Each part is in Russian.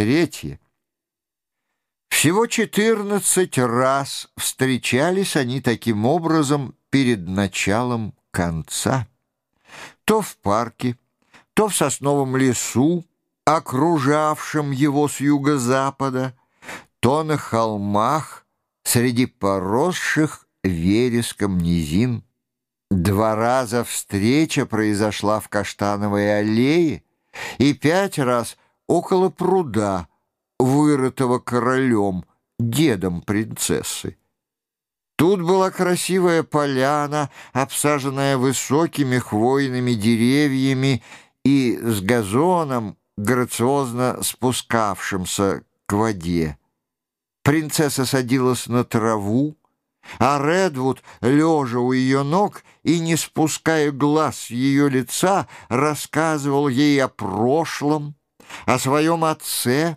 Третье. Всего четырнадцать раз встречались они таким образом перед началом конца. То в парке, то в сосновом лесу, окружавшем его с юго-запада, то на холмах среди поросших вереском низин. Два раза встреча произошла в Каштановой аллее и пять раз около пруда, вырытого королем, дедом принцессы. Тут была красивая поляна, обсаженная высокими хвойными деревьями и с газоном, грациозно спускавшимся к воде. Принцесса садилась на траву, а Редвуд, лежа у ее ног и не спуская глаз с ее лица, рассказывал ей о прошлом, о своем отце,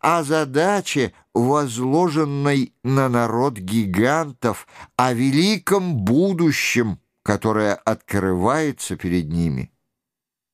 о задаче, возложенной на народ гигантов, о великом будущем, которое открывается перед ними.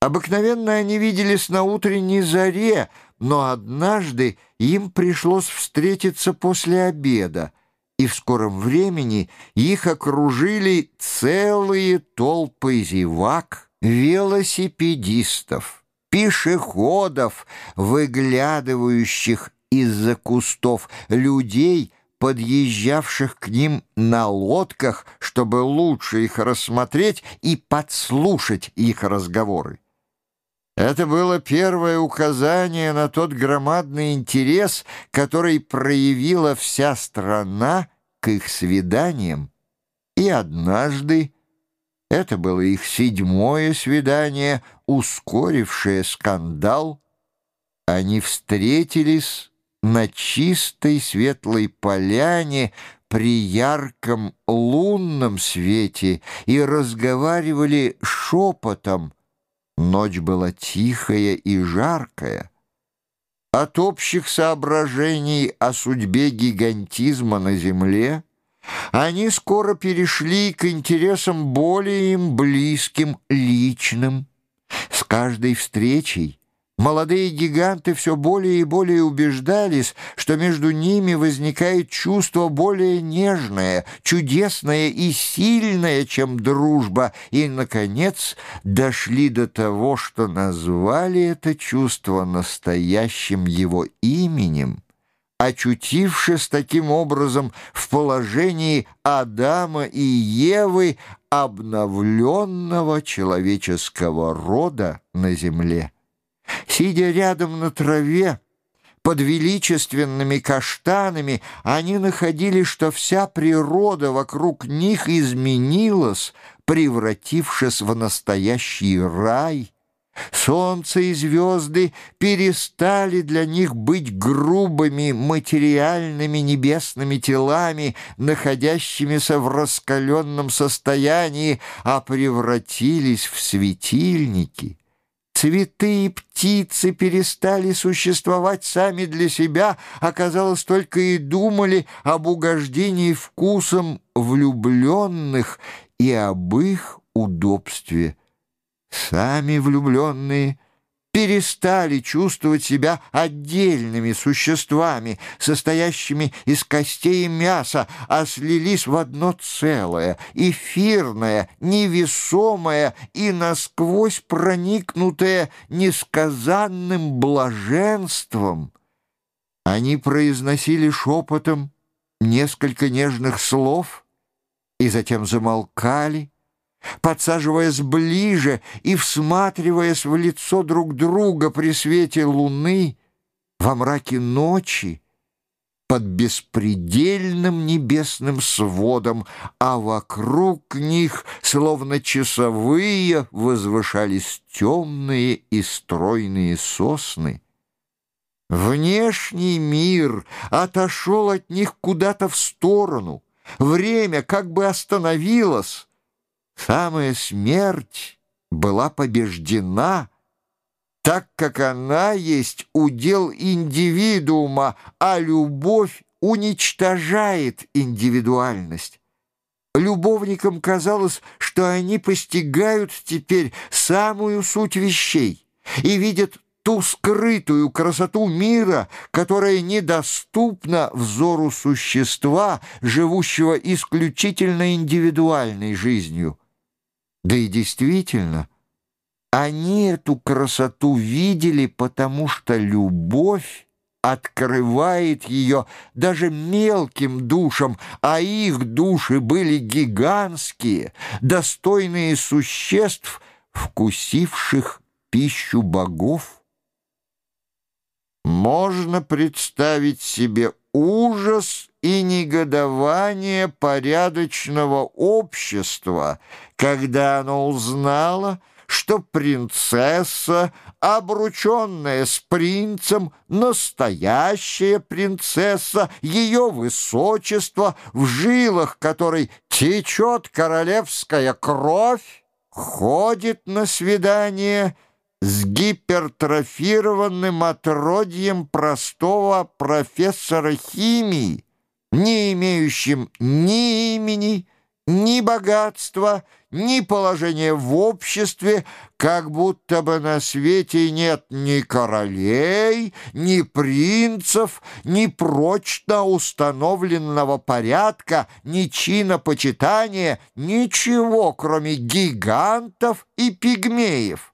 Обыкновенно они виделись на утренней заре, но однажды им пришлось встретиться после обеда, и в скором времени их окружили целые толпы зевак, велосипедистов, пешеходов, выглядывающих из-за кустов, людей, подъезжавших к ним на лодках, чтобы лучше их рассмотреть и подслушать их разговоры. Это было первое указание на тот громадный интерес, который проявила вся страна к их свиданиям. И однажды, это было их седьмое свидание, ускорившее скандал, они встретились на чистой светлой поляне при ярком лунном свете и разговаривали шепотом, Ночь была тихая и жаркая. От общих соображений о судьбе гигантизма на Земле они скоро перешли к интересам более им близким, личным. С каждой встречей Молодые гиганты все более и более убеждались, что между ними возникает чувство более нежное, чудесное и сильное, чем дружба, и, наконец, дошли до того, что назвали это чувство настоящим его именем, очутившись таким образом в положении Адама и Евы, обновленного человеческого рода на земле. Сидя рядом на траве, под величественными каштанами, они находили, что вся природа вокруг них изменилась, превратившись в настоящий рай. Солнце и звезды перестали для них быть грубыми материальными небесными телами, находящимися в раскаленном состоянии, а превратились в светильники — Цветы и птицы перестали существовать сами для себя, оказалось, только и думали об угождении вкусом влюбленных и об их удобстве. Сами влюбленные перестали чувствовать себя отдельными существами, состоящими из костей и мяса, а слились в одно целое, эфирное, невесомое и насквозь проникнутое несказанным блаженством. Они произносили шепотом несколько нежных слов и затем замолкали, подсаживаясь ближе и всматриваясь в лицо друг друга при свете луны, во мраке ночи, под беспредельным небесным сводом, а вокруг них, словно часовые, возвышались темные и стройные сосны. Внешний мир отошел от них куда-то в сторону, время как бы остановилось, Самая смерть была побеждена, так как она есть удел индивидуума, а любовь уничтожает индивидуальность. Любовникам казалось, что они постигают теперь самую суть вещей и видят ту скрытую красоту мира, которая недоступна взору существа, живущего исключительно индивидуальной жизнью. Да и действительно, они эту красоту видели, потому что любовь открывает ее даже мелким душам, а их души были гигантские, достойные существ, вкусивших пищу богов. Можно представить себе ужас и негодование порядочного общества, когда оно узнало, что принцесса, обрученная с принцем, настоящая принцесса, ее высочество, в жилах которой течет королевская кровь, ходит на свидание с гипертрофированным отродьем простого профессора химии, не имеющим ни имени, ни богатства, ни положения в обществе, как будто бы на свете нет ни королей, ни принцев, ни прочно установленного порядка, ни чина почитания, ничего, кроме гигантов и пигмеев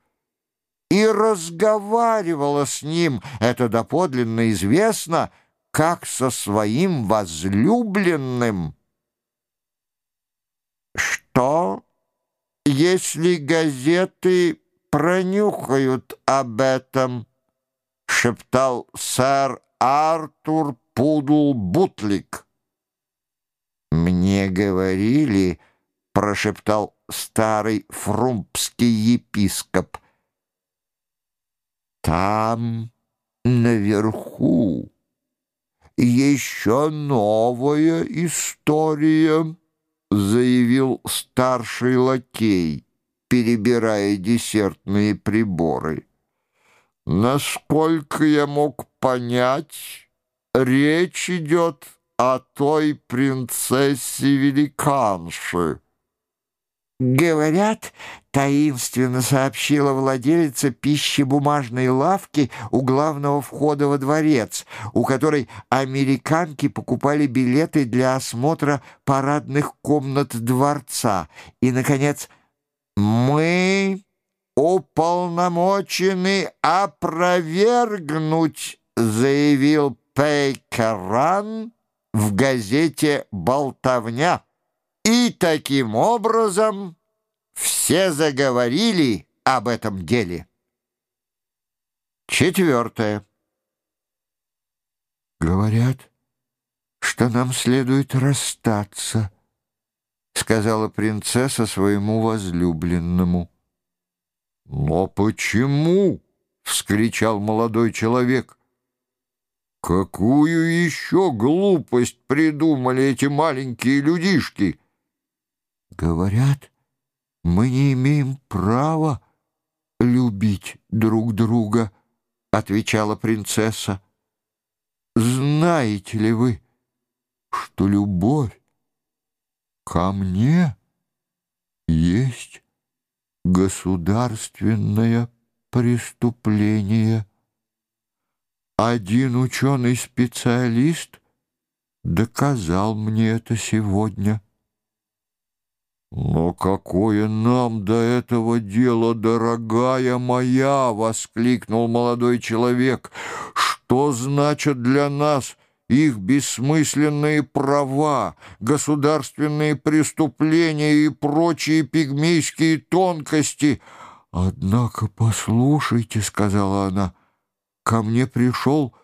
и разговаривала с ним, это доподлинно известно, как со своим возлюбленным. Что, если газеты пронюхают об этом? шептал сэр Артур Пудл Бутлик. Мне говорили, прошептал старый фрумпский епископ, там, наверху, еще новая история, заявил старший лакей, перебирая десертные приборы. Насколько я мог понять, речь идет о той принцессе-великанше, «Говорят, — таинственно сообщила владелица пищебумажной лавки у главного входа во дворец, у которой американки покупали билеты для осмотра парадных комнат дворца. И, наконец, мы уполномочены опровергнуть, — заявил Пейкеран в газете «Болтовня». И таким образом все заговорили об этом деле. Четвертое. «Говорят, что нам следует расстаться», — сказала принцесса своему возлюбленному. «Но почему?» — вскричал молодой человек. «Какую еще глупость придумали эти маленькие людишки?» Говорят, мы не имеем права любить друг друга, отвечала принцесса. Знаете ли вы, что любовь ко мне есть государственное преступление? Один ученый-специалист доказал мне это сегодня. «Но какое нам до этого дело, дорогая моя!» — воскликнул молодой человек. «Что значит для нас их бессмысленные права, государственные преступления и прочие пигмейские тонкости?» «Однако послушайте», — сказала она, — «ко мне пришел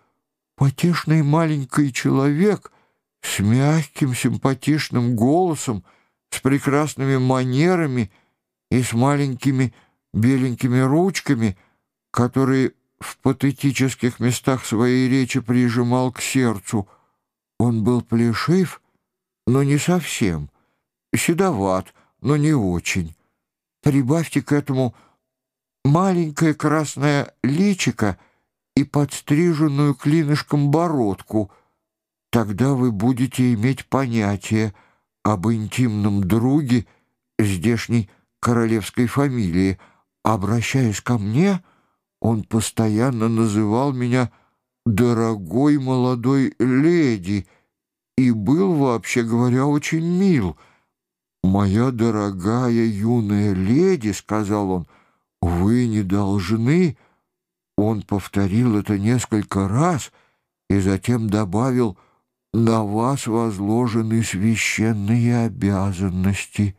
потешный маленький человек с мягким симпатичным голосом, с прекрасными манерами и с маленькими беленькими ручками, которые в патетических местах своей речи прижимал к сердцу. Он был плешив, но не совсем, седоват, но не очень. Прибавьте к этому маленькое красное личико и подстриженную клинышком бородку. Тогда вы будете иметь понятие — об интимном друге здешней королевской фамилии. Обращаясь ко мне, Он постоянно называл меня «дорогой молодой леди» и был, вообще говоря, очень мил. «Моя дорогая юная леди», — сказал он, — «вы не должны...» Он повторил это несколько раз и затем добавил «на вас возложены священные обязанности».